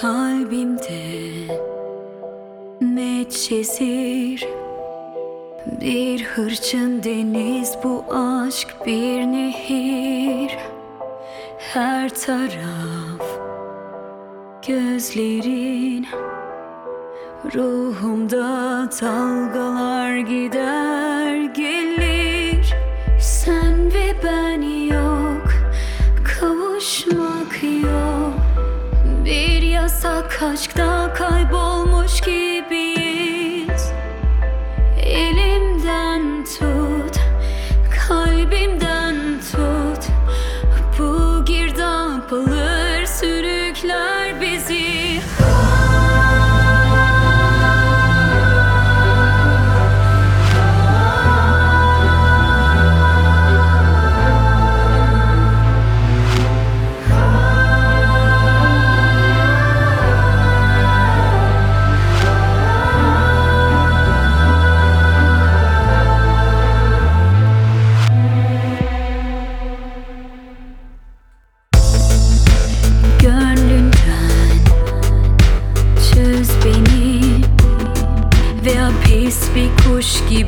kalbimde ne çizir? Bir hırçın deniz bu aşk bir nehir. Her taraf gözlerin. Ruhumda dalgalar gider. Yasak aşkta kaybolmuş gibiyiz Такие